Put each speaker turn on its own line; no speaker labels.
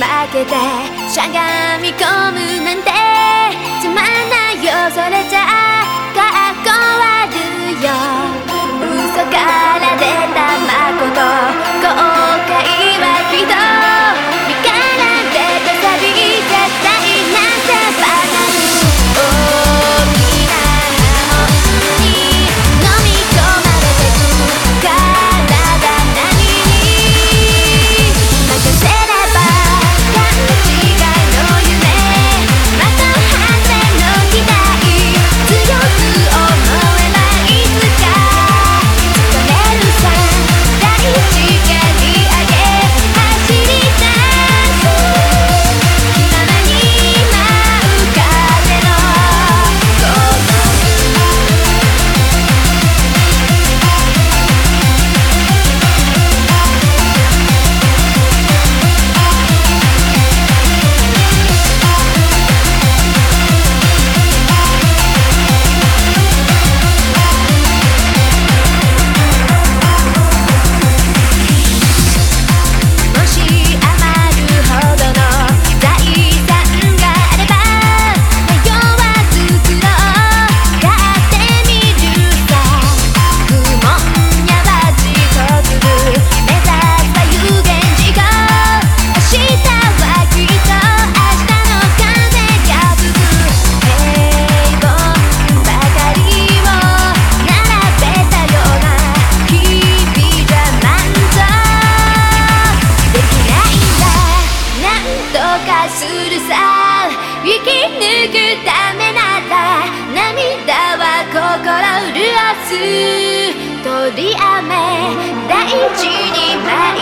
負けてしゃがみ込むするさ生き抜くためなら涙は心潤す鳥雨大地に舞い